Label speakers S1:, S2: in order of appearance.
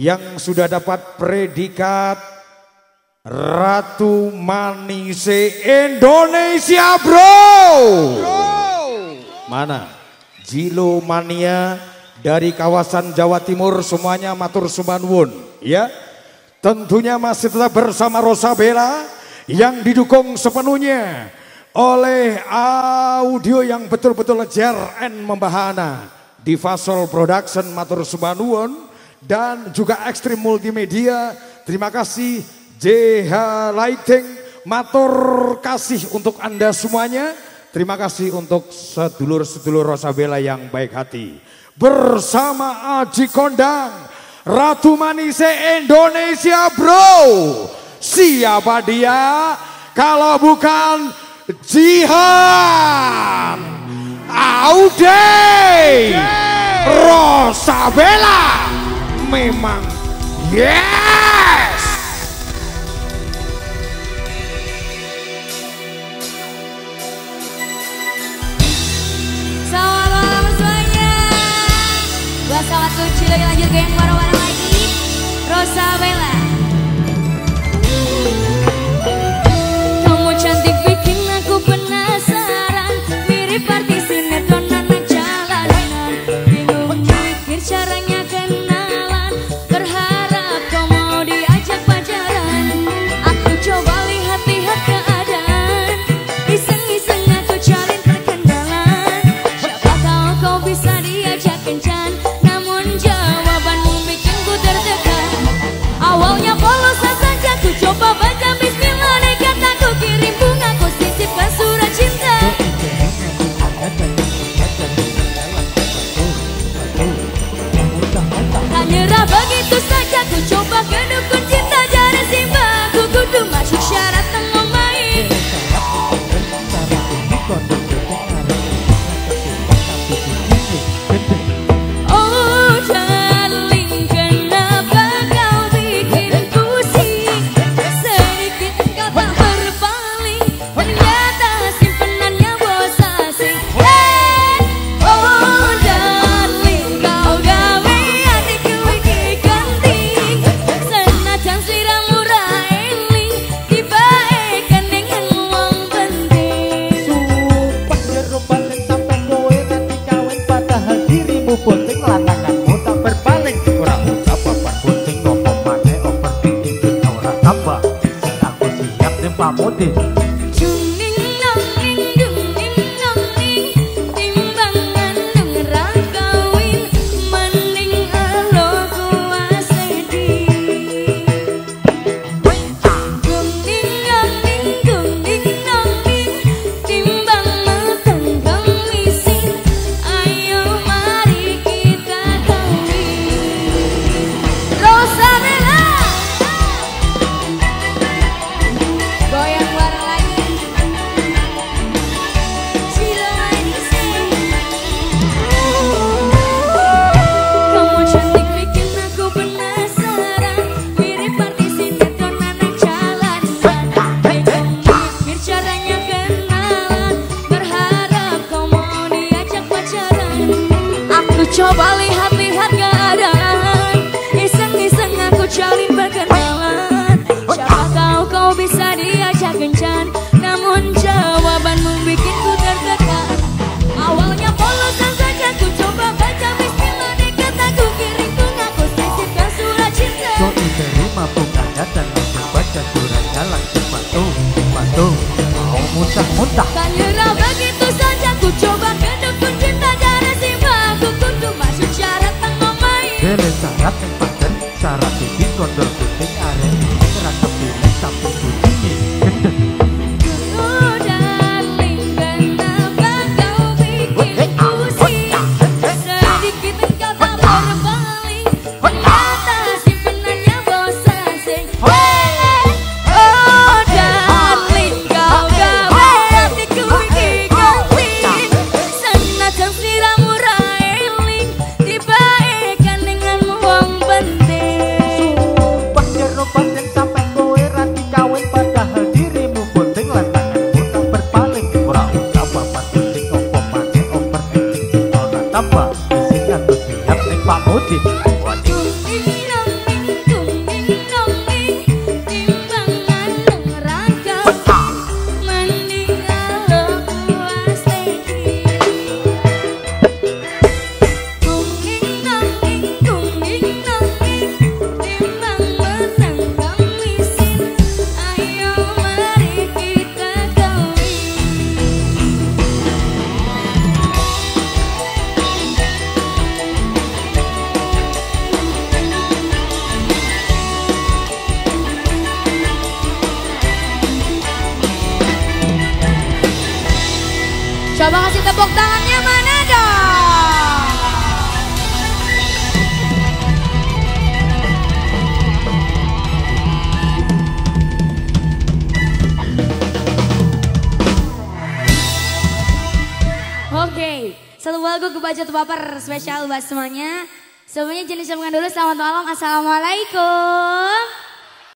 S1: yang sudah dapat predikat Ratu Manise Indonesia bro. Mana? Jilo Mania dari kawasan Jawa Timur semuanya matur sumanwun ya. Tentunya masih tetap bersama Rosabella yang didukung sepenuhnya oleh audio yang betul-betul lejer and membahana di Fasol Production Matur Subanuon dan juga Ekstrim Multimedia. Terima kasih JH Lighting, matur kasih untuk Anda semuanya. Terima kasih untuk sedulur-sedulur Rosabella yang baik hati. Bersama Aji Kondang, Ratu Manise Indonesia Bro. Siapa dia? Kalau bukan Jihan Audey Rosabella memang. Yes!
S2: Selamat malam semuanya. Buat sahabatku lagi lanjut goyang warna-warna lagi Rosa Bella.
S3: 我顶 Desarrate. apa? Isinya tuh siap nih Pak Tepuk tangannya mana dong? Oke, satu lagu kebaca baper spesial buat semuanya. Semuanya jenis sambungan dulu. Selamat malam, assalamualaikum.